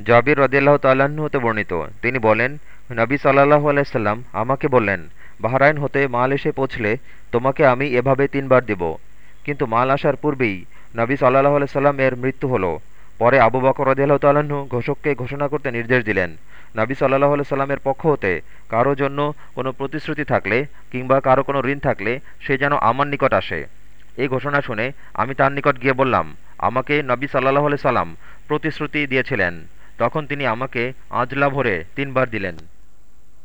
জাবির রদিল্লাহ হতে বর্ণিত। তিনি বলেন, নবী সাল্লাহ আলাইসাল্লাম আমাকে বললেন, বাহরাইন হতে মাল এসে পৌঁছলে তোমাকে আমি এভাবে তিনবার দেব। কিন্তু মাল আসার পূর্বেই নবী সাল্লাহ আলাইসাল্লাম এর মৃত্যু হলো। পরে আবু বকর রদিল্লাহ তাল্লাহ্ন ঘোষককে ঘোষণা করতে নির্দেশ দিলেন। নবী সাল্লাহ সাল্লামের পক্ষ হতে কারও জন্য কোনো প্রতিশ্রুতি থাকলে কিংবা কারও কোনো ঋণ থাকলে সে যেন আমার নিকট আসে। এই ঘোষণা শুনে আমি তার নিকট গিয়ে বললাম, আমাকে নবী সাল্লাহ সাল্লাম প্রতিশ্রুতি দিয়েছিলেন। তখন তিনি আমাকে আজলা ভরে তিনবার দিলেন।